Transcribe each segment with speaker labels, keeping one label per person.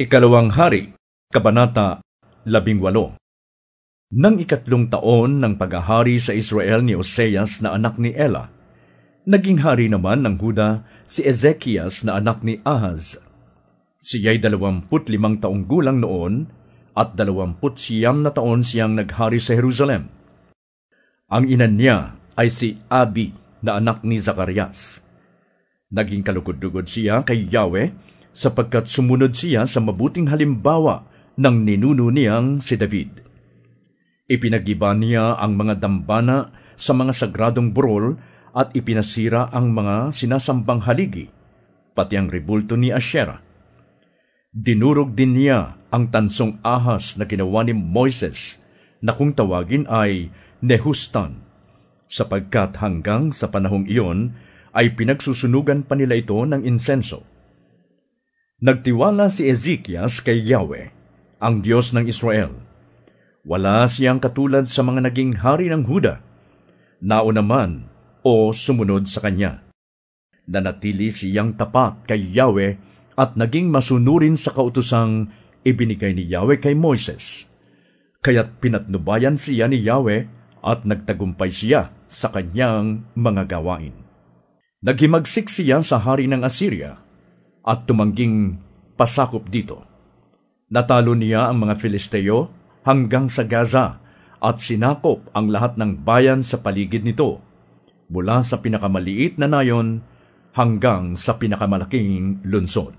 Speaker 1: Ikalawang Hari, Kabanata 18 Nang ikatlong taon ng paghahari sa Israel ni Oseas na anak ni Ela, naging hari naman ng Huda si Ezekias na anak ni Ahaz. Siya'y dalawamput limang taong gulang noon at dalawamput siyam na taon siyang naghari sa Jerusalem. Ang ina niya ay si Abi na anak ni Zacarias. Naging kalukod-lugod siya kay Yahweh sapagkat sumunod siya sa mabuting halimbawa ng ninuno niyang si David. Ipinagiba niya ang mga dambana sa mga sagradong burol at ipinasira ang mga sinasambang haligi, pati ang ribulto ni Asherah. Dinurog din niya ang tansong ahas na ginawa ni Moises na kung tawagin ay Nehustan, sapagkat hanggang sa panahong iyon ay pinagsusunugan pa nila ito ng insenso. Nagtiwala si Ezekias kay Yahweh, ang Diyos ng Israel. Wala siyang katulad sa mga naging hari ng Huda, nauna man o sumunod sa kanya. Nanatili siyang tapat kay Yahweh at naging masunurin sa kautusang ibinigay ni Yahweh kay Moises. Kaya't pinatnubayan siya ni Yahweh at nagtagumpay siya sa kanyang mga gawain. Naghimagsik siya sa hari ng Assyria at tumangging pasakop dito. Natalo niya ang mga Filisteo hanggang sa Gaza at sinakop ang lahat ng bayan sa paligid nito, mula sa pinakamaliit na nayon hanggang sa pinakamalaking lunsod.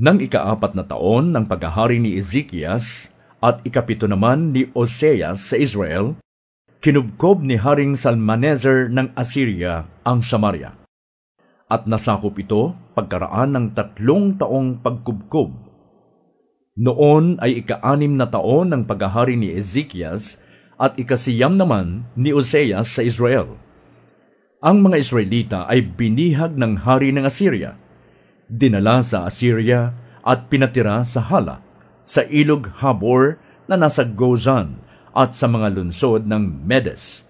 Speaker 1: Nang ikaapat na taon ng paghahari ni Ezekias at ikapito naman ni Oseas sa Israel, kinubkob ni Haring Salmaneser ng Assyria ang Samaria at nasakop ito pagkaraan ng tatlong taong pagkubkob. Noon ay ika-anim na taon ng paghahari ni Ezekias at ikasiyam naman ni Oseas sa Israel. Ang mga Israelita ay binihag ng hari ng Assyria, dinala sa Assyria at pinatira sa Hala, sa ilog Habor na nasa Gozan at sa mga lunsod ng Medes.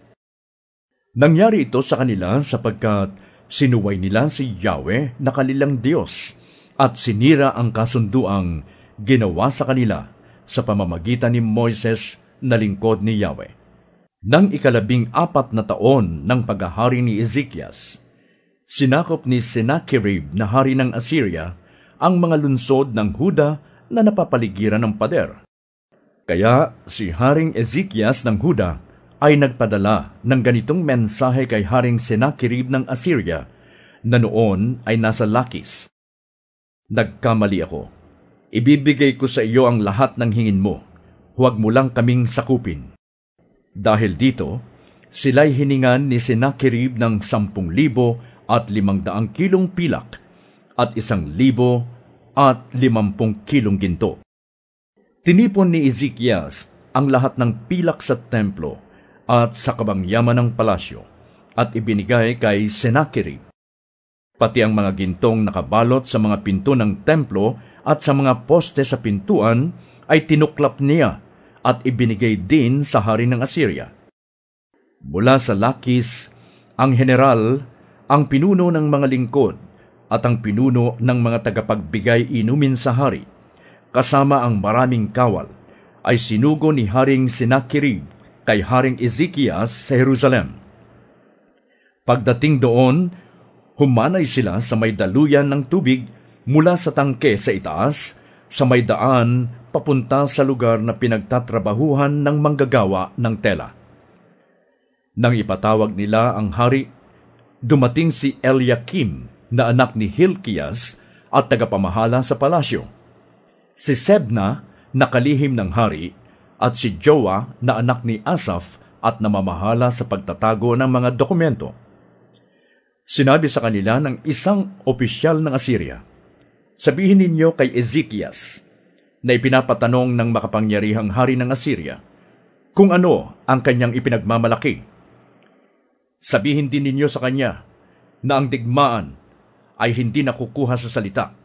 Speaker 1: Nangyari ito sa kanila sapagkat Sinuway nila si Yahweh na kanilang Diyos at sinira ang kasunduang ginawa sa kanila sa pamamagitan ni Moises na lingkod ni Yahweh. Nang ikalabing apat na taon ng paghahari ni Ezekias, sinakop ni Sennacherib na hari ng Assyria ang mga lunsod ng Huda na napapaligiran ng pader. Kaya si Haring Ezekias ng Huda ay nagpadala ng ganitong mensahe kay Haring Senakirib ng Assyria na noon ay nasa Lakis. Nagkamali ako. Ibibigay ko sa iyo ang lahat ng hingin mo. Huwag mo lang kaming sakupin. Dahil dito, sila'y hiningan ni Senakirib ng sampung libo at limang daang kilong pilak at isang libo at limampung kilong ginto. Tinipon ni Ezekias ang lahat ng pilak sa templo at sa kabangyaman ng palasyo at ibinigay kay Sennacherib. Pati ang mga gintong nakabalot sa mga pinto ng templo at sa mga poste sa pintuan ay tinuklap niya at ibinigay din sa hari ng Assyria. Mula sa Lakis, ang general, ang pinuno ng mga lingkod, at ang pinuno ng mga tagapagbigay inumin sa hari, kasama ang maraming kawal, ay sinugo ni Haring Sennacherib kay Haring Ezekias sa Jerusalem. Pagdating doon, humanay sila sa may daluyan ng tubig mula sa tangke sa itaas, sa may daan papunta sa lugar na pinagtatrabahuhan ng manggagawa ng tela. Nang ipatawag nila ang hari, dumating si Eliakim na anak ni Hilkias at tagapamahala sa palasyo. Si Sebna, nakalihim ng hari, at si Joa na anak ni Asaf at namamahala sa pagtatago ng mga dokumento. Sinabi sa kanila ng isang opisyal ng Assyria, Sabihin ninyo kay Ezekias na ipinapatanong ng makapangyarihang hari ng Assyria kung ano ang kanyang ipinagmamalaki. Sabihin din ninyo sa kanya na ang digmaan ay hindi nakukuha sa salita.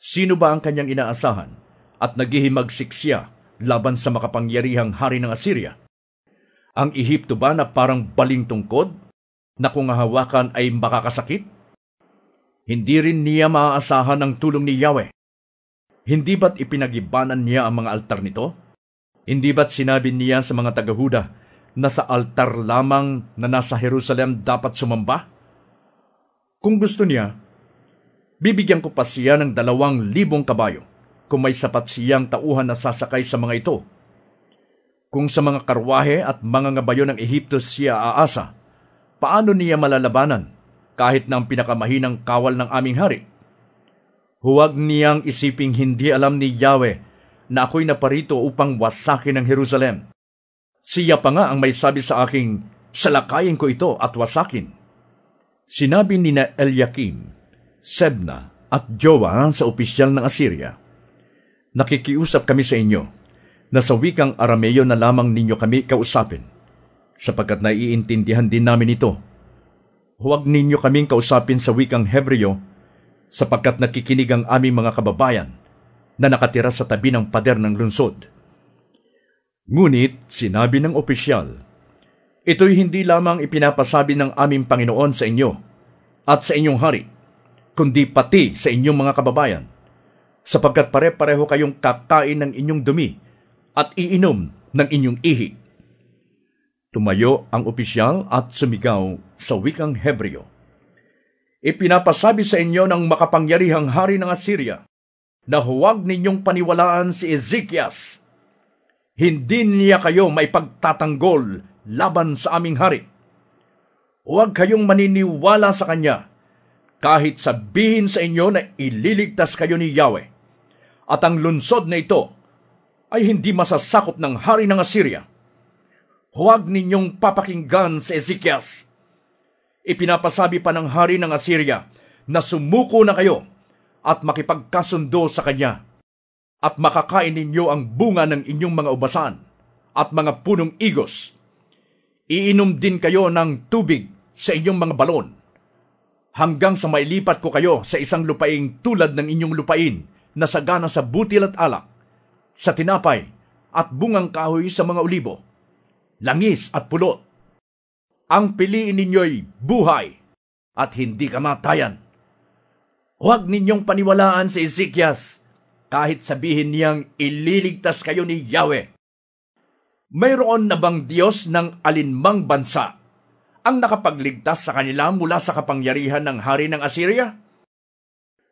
Speaker 1: Sino ba ang kanyang inaasahan at naghihimagsik siya laban sa makapangyarihang hari ng Assyria? Ang Ehipto ba na parang baling tungkod na kung hawakan ay makakasakit? Hindi rin niya maaasahan ang tulong ni Yahweh. Hindi ba't ipinagibanan niya ang mga altar nito? Hindi ba't sinabi niya sa mga tagahuda na sa altar lamang na nasa Jerusalem dapat sumamba? Kung gusto niya, bibigyan ko pa siya ng dalawang libong kabayo kung may sapat siyang tauhan na sasakay sa mga ito. Kung sa mga karwahe at mga ngabayo ng Ehipto siya aasa, paano niya malalabanan kahit ng pinakamahinang kawal ng aming hari? Huwag niyang isiping hindi alam ni Yahweh na ako'y naparito upang wasakin ang Jerusalem. Siya pa nga ang may sabi sa aking, salakayin ko ito at wasakin. Sinabi ni na Eliakim, Sebna at Jowa sa opisyal ng Assyria, Nakikiusap kami sa inyo na sa wikang Arameo na lamang ninyo kami kausapin, sapagkat naiintindihan din namin ito. Huwag ninyo kaming kausapin sa wikang Hebreo sapagkat nakikinig ang aming mga kababayan na nakatira sa tabi ng pader ng lungsod. Ngunit sinabi ng opisyal, Ito'y hindi lamang ipinapasabi ng aming Panginoon sa inyo at sa inyong hari, kundi pati sa inyong mga kababayan, sapagkat pare-pareho kayong kakain ng inyong dumi at iinom ng inyong ihi. Tumayo ang opisyal at sumigaw sa wikang Hebreo. Ipinapasabi sa inyo ng makapangyarihang hari ng Assyria na huwag ninyong paniwalaan si Ezekias. Hindi niya kayo may pagtatanggol laban sa aming hari. Huwag kayong maniniwala sa kanya kahit sabihin sa inyo na ililigtas kayo ni Yahweh at ang lunsod na ito ay hindi masasakop ng hari ng Assyria. Huwag ninyong papakinggan si Ezekias Ipinapasabi pa ng hari ng Assyria na sumuko na kayo at makipagkasundo sa kanya at makakain ninyo ang bunga ng inyong mga ubasan at mga punong igos. Iinom din kayo ng tubig sa inyong mga balon hanggang sa mailipat ko kayo sa isang lupaing tulad ng inyong lupain na sagana sa butil at alak, sa tinapay at bungang kahoy sa mga olibo, langis at pulot ang piliin ninyo'y buhay at hindi kamatayan. Huwag ninyong paniwalaan si Ezekias kahit sabihin niyang ililigtas kayo ni Yahweh. Mayroon na bang Diyos ng alinmang bansa ang nakapagligtas sa kanila mula sa kapangyarihan ng hari ng Assyria?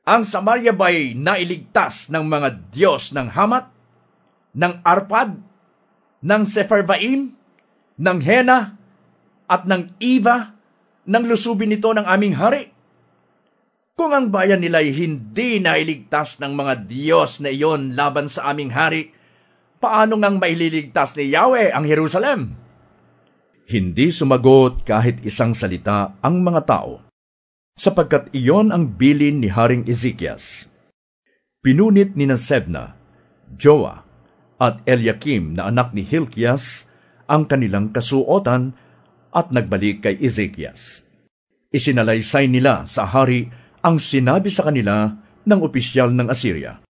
Speaker 1: Ang Samaria ba'y nailigtas ng mga Diyos ng Hamat, ng Arpad, ng Sepharvaim, ng Hena, at ng Eva nang lusubin nito ng aming hari. Kung ang bayan nila ay hindi nailigtas ng mga Diyos na iyon laban sa aming hari, paano ngang maililigtas ni Yahweh ang Jerusalem? Hindi sumagot kahit isang salita ang mga tao, sapagkat iyon ang bilin ni Haring Ezekias. Pinunit ni Nasebna, Joa, at Eliakim na anak ni Hilkias ang kanilang kasuotan at nagbalik kay Ezekias. Isinalaysay nila sa hari ang sinabi sa kanila ng opisyal ng Assyria.